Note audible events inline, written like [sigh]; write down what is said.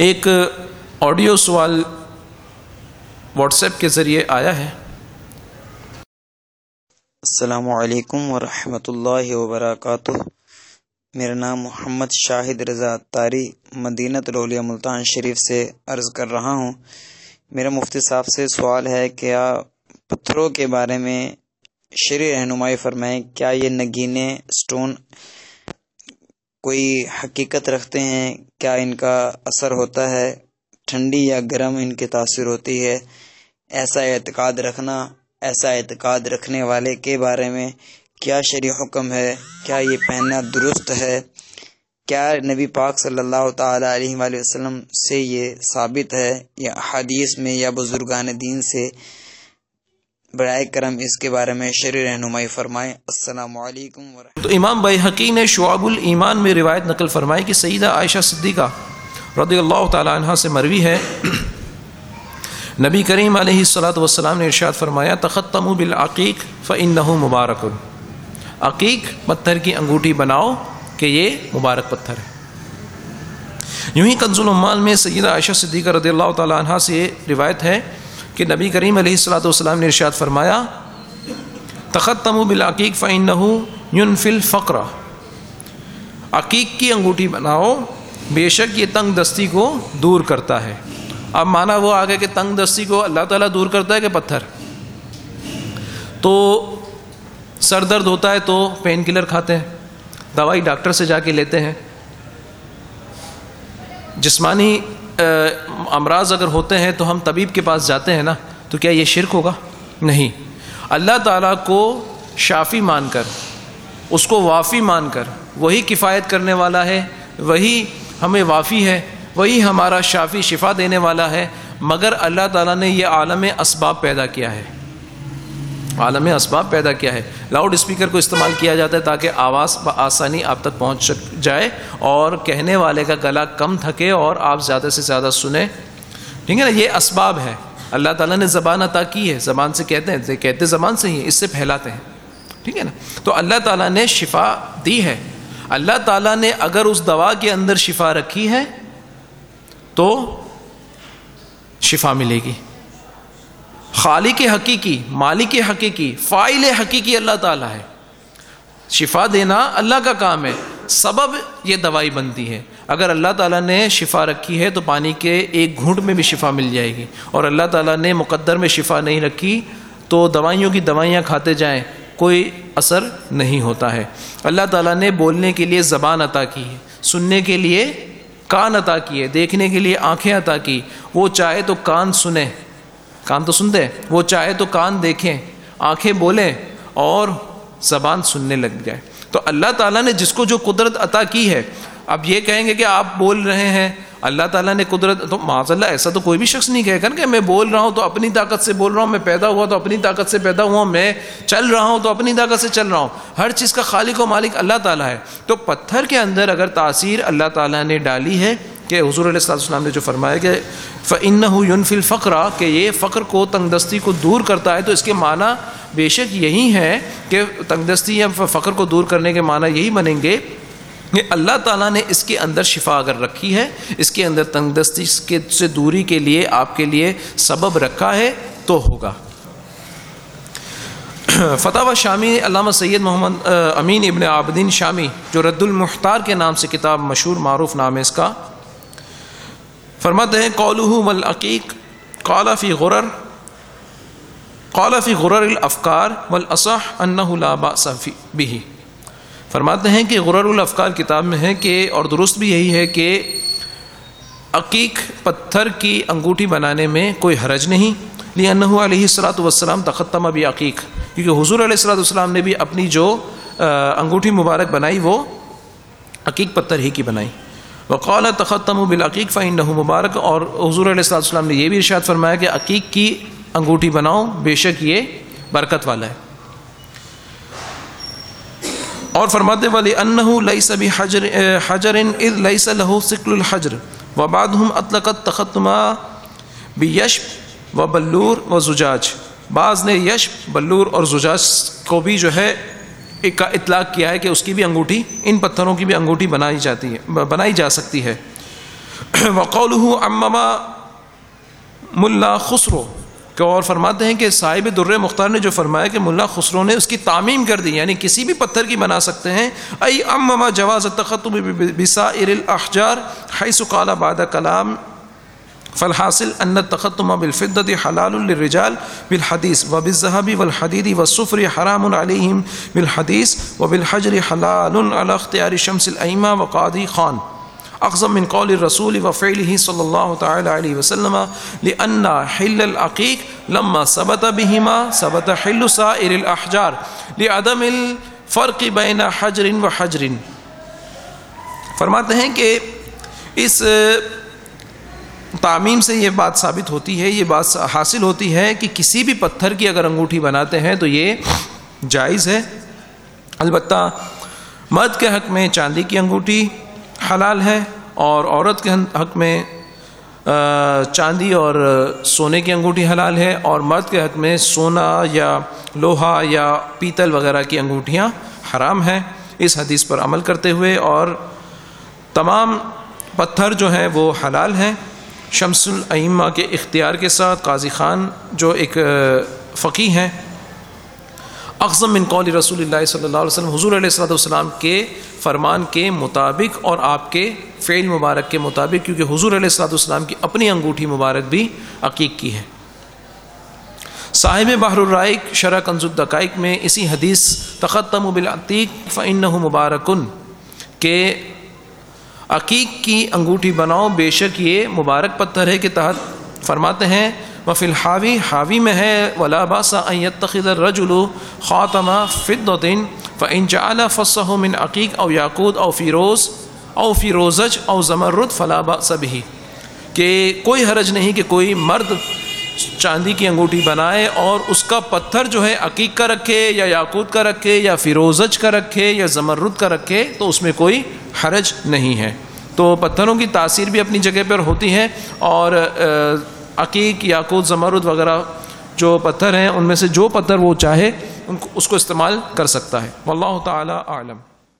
ایک آڈیو سوال what's app کے ذریعے آیا ہے۔ السلام علیکم ورحمۃ اللہ وبرکاتہ۔ میرا نام محمد شاہد رضا تاری، مدینہ رولیا ملتان شریف سے عرض کر رہا ہوں۔ میرا مفتی صاحب سے سوال ہے کیا پتھروں کے بارے میں شرع رہنمائی فرمائیں؟ کیا یہ نگینے سٹون کوئی حقیقت رکھتے ہیں؟ کیا ان کا اثر ہوتا ہے؟ ٹھنڈی یا گرم ان کی تاثر ہوتی ہے؟ ایسا اعتقاد رکھنا، ایسا اعتقاد رکھنے والے کے بارے میں کیا شرع حکم ہے؟ کیا یہ پہننا درست ہے؟ کیا نبی پاک صلی اللہ تعالی علیہ وآلہ وسلم سے یہ ثابت ہے؟ یا حدیث میں یا بزرگان دین سے برائے کرم اس کے بارے میں شرع رہنمائی فرمائیں۔ السلام علیکم ورحمۃ تو امام بھائی حقی نے شعب الایمان میں روایت نقل فرمائی کہ سیدہ عائشہ صدیقہ رضی اللہ تعالی عنہ سے مروی ہے۔ نبی کریم علیہ الصلاۃ والسلام نے ارشاد فرمایا تختم بالعقیق فانه مبارک۔ عقیق پتھر کی انگوٹھی بناؤ کہ یہ مبارک پتھر ہے۔ یوں ہی کنز العمال میں سیدہ عائشہ صدیقہ رضی اللہ تعالی عنہ سے روایت ہے کہ نبی کریم علیہ الصلاۃ والسلام نے ارشاد فرمایا تختم بالعقیق فانه ينفي الفقر عقیق کی انگوٹھی بناؤ، بے شک یہ تنگ دستی کو دور کرتا ہے۔ اب مانا وہ آگے کہ تنگ دستی کو اللہ تعالیٰ دور کرتا ہے کہ پتھر؟ تو سر درد ہوتا ہے تو پین کلر کھاتے ہیں، دوائی ڈاکٹر سے جا کے لیتے ہیں۔ جسمانی امراض اگر ہوتے ہیں تو ہم طبیب کے پاس جاتے ہیں نا، تو کیا یہ شرک ہوگا؟ نہیں۔ اللہ تعالیٰ کو شافی مان کر، اس کو وافی مان کر، وہی کفایت کرنے والا ہے، وہی ہمیں وافی ہے، وہی ہمارا شافی شفا دینے والا ہے، مگر اللہ تعالیٰ نے یہ عالم اسباب پیدا کیا ہے۔ عالم اسباب پیدا کیا ہے۔ لاؤڈ اسپیکر کو استعمال کیا جاتا ہے تاکہ آواز بآسانی آپ تک پہنچ جائے اور کہنے والے کا گلا کم تھکے اور آپ زیادہ سے زیادہ سنیں۔ ٹھیک ہے نا؟ یہ اسباب ہے۔ اللہ تعالیٰ نے زبان عطا کی ہے۔ زبان سے کہتے ہیں، کہتے زبان سے ہی اس سے پھیلاتے ہیں۔ ٹھیک ہے نا؟ تو اللہ تعالیٰ نے شفا دی ہے۔ اللہ تعالیٰ نے اگر اس دوا کے اندر شفا رکھی ہے تو شفا ملے گی۔ خالق حقیقی، مالک حقیقی، فائل حقیقی اللہ تعالیٰ ہے۔ شفا دینا اللہ کا کام ہے، سبب یہ دوائی بنتی ہے۔ اگر اللہ تعالیٰ نے شفا رکھی ہے تو پانی کے ایک گھونٹ میں بھی شفا مل جائے گی۔ اور اللہ تعالیٰ نے مقدر میں شفا نہیں رکھی تو دوائیوں کی دوائیاں کھاتے جائیں، کوئی اثر نہیں ہوتا ہے۔ اللہ تعالیٰ نے بولنے کے لیے زبان عطا کی ہے، سننے کے لیے کان عطا کیے دیکھنے کے لیے آنکھیں عطا کی۔ وہ چاہے تو کان سنیں۔ کان تو سنتے وہ چاہے تو کان دیکھیں، آنکھیں بولیں اور زبان سننے لگ جائے۔ تو اللہ تعالیٰ نے جس کو جو قدرت عطا کی ہے، اب یہ کہیں گے کہ آپ بول رہے ہیں، اللہ تعالیٰ نے قدرت، تو معاذ اللہ ایسا تو کوئی بھی شخص نہیں کہے گا کہ میں بول رہا ہوں تو اپنی طاقت سے بول رہا ہوں، میں پیدا ہوا تو اپنی طاقت سے پیدا ہوا، میں چل رہا ہوں تو اپنی طاقت سے چل رہا ہوں۔ ہر چیز کا خالق و مالک اللہ تعالیٰ ہے۔ تو پتھر کے اندر اگر تاثیر اللہ تعالیٰ نے ڈالی ہے کہ حضور علیہ السلام السلام نے جو فرمایا کہ فن یون فل کہ یہ فقر کو تنگ دستی کو دور کرتا ہے، تو اس کے معنی بے شک یہی ہے کہ تنگ دستی یا فقر کو دور کرنے کے معنی یہی بنیں گے کہ اللہ تعالیٰ نے اس کے اندر شفا اگر رکھی ہے، اس کے اندر تنگ دستی کے سے دوری کے لیے، آپ کے لیے سبب رکھا ہے، تو ہوگا۔ فتح و شامی، علامہ سید محمد امین ابن عابدین شامی، جو رد المختار کے نام سے کتاب مشہور معروف نام ہے اس کا فرماتے ہیں قولہ والعقیق قال فی غرر قال فی غرر الافکار والاصح انہ لا باس به فرماتے ہیں کہ غرر الافکار کتاب میں ہے کہ، اور درست بھی یہی ہے کہ، عقیق پتھر کی انگوٹھی بنانے میں کوئی حرج نہیں لیا انہو علیہ السلاۃ والسلام تختم ابھی عقیق۔ کیونکہ حضور علیہ السلاۃ والسلام نے بھی اپنی جو انگوٹھی مبارک بنائی، وہ عقیق پتھر ہی کی بنائی۔ وقال تختم بالعقیق فعین مبارک اور حضور علیہ السلّۃ السلام نے یہ بھی ارشاد فرمایا کہ عقیق کی انگوٹھی بناؤ، بے شک یہ برکت والا ہے۔ اور فرماتے والی انہ کا اطلاق کیا ہے کہ اس کی بھی انگوٹھی، ان پتھروں کی بھی انگوٹھی بنائی جاتی ہے بنائی جا سکتی ہے۔ [clears throat] وقول امما ملا خسرو۔ کہ اور فرماتے ہیں کہ صاحب در مختار نے جو فرمایا کہ ملا خسرو نے اس کی تعمیم کر دی یعنی کسی بھی پتھر کی بنا سکتے ہیں۔ ای امما جواز تختم بسائر الاحجار، حیث قال بعد کلام۔ فالحاصل ان التختم بالفضه حلال للرجال بالحديث، وبالذهب والحديد والصفر حرام عليهم بالحديث، وبالحجر حلال على اختيار شمس الائمه وقاضي خان. اعظم من قول الرسول وفعله صلى الله تعالى عليه وسلم لان حل العقيق لما ثبت بهما ثبت حل سائر الاحجار لعدم الفرق بين حجر وحجر. فرماتے ہیں کہ اس تعمیم سے یہ بات ثابت ہوتی ہے، یہ بات حاصل ہوتی ہے کہ کسی بھی پتھر کی اگر انگوٹھی بناتے ہیں تو یہ جائز ہے۔ البتہ مرد کے حق میں چاندی کی انگوٹھی حلال ہے اور عورت کے حق میں چاندی اور سونے کی انگوٹھی حلال ہے اور مرد کے حق میں سونا یا لوہا یا پیتل وغیرہ کی انگوٹھیاں حرام ہیں۔ اس حدیث پر عمل کرتے ہوئے اور تمام پتھر جو ہیں وہ حلال ہیں۔ شمس العیمہ کے اختیار کے ساتھ قاضی خان جو ایک فقی ہیں، اقزم من قول رسول اللہ صلی اللہ علیہ وسلم، حضور علیہ السلۃ والسلام کے فرمان کے مطابق اور آپ کے فعل مبارک کے مطابق، کیونکہ حضور علیہ السلۃ والسلام کی اپنی انگوٹھی مبارک بھی عقیق کی ہے۔ صاحب بحر الرائق شرح کنز الدقائق میں اسی حدیث، تختم بالعتیق فعن مبارکن، کہ عقیق کی انگوٹھی بناؤ، بے شک یہ مبارک پتھر ہے کے تحت فرماتے ہیں و فی الحاوی، حاوی میں ہے، ولا باسا تخد الرجل خاتمہ فد الدین و انجا فصح من عقیق او یاقود او فیروز او فیروزج او زمرد فلا باس بھی کہ کوئی حرج نہیں کہ کوئی مرد چاندی کی انگوٹھی بنائے اور اس کا پتھر جو ہے عقیق کا رکھے یا یاقوت کا رکھے یا فیروزج کا رکھے یا زمرد کا رکھے، تو اس میں کوئی حرج نہیں ہے۔ تو پتھروں کی تاثیر بھی اپنی جگہ پر ہوتی ہے اور عقیق، یاقوت، زمرد وغیرہ جو پتھر ہیں، ان میں سے جو پتھر وہ چاہے، ان کو، اس کو استعمال کر سکتا ہے۔ واللہ تعالی عالم